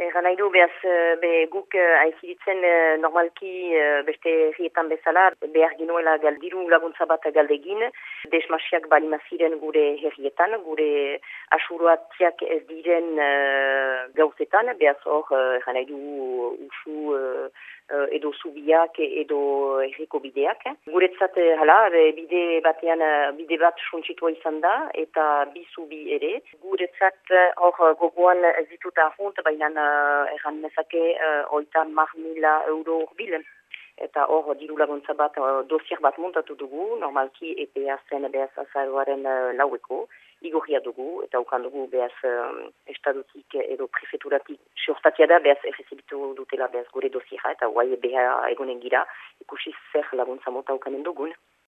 Egan nahi du, behaz, be, guk haiziritzen normalki beste herrietan bezala, behar ginoela galdiru laguntza bat galdegin, desmasiak balimaziren gure herrietan, gure asuruatziak ez diren gauzetan, behaz hor, egan nahi du, usu edo zubiak edo herriko bideak. Guretzat, hala, bide batean, bide bat suntsitua izan da, eta bi zubi ere. Guretzat, hor, gogoan ez ditut ahont, baina erran nezake oita mar mila euro urbilen. Eta hor, diru laguntza bat, dosier bat montatu dugu, normalki EPA zen behaz azaruaren laueko, igorria dugu, eta ukan dugu behaz estadutik edo prefeturatik siortatia da behaz errezibitu dutela behaz gure dosiera, eta guai beha egonen gira, ikusi zer laguntza mota ukanen dugun.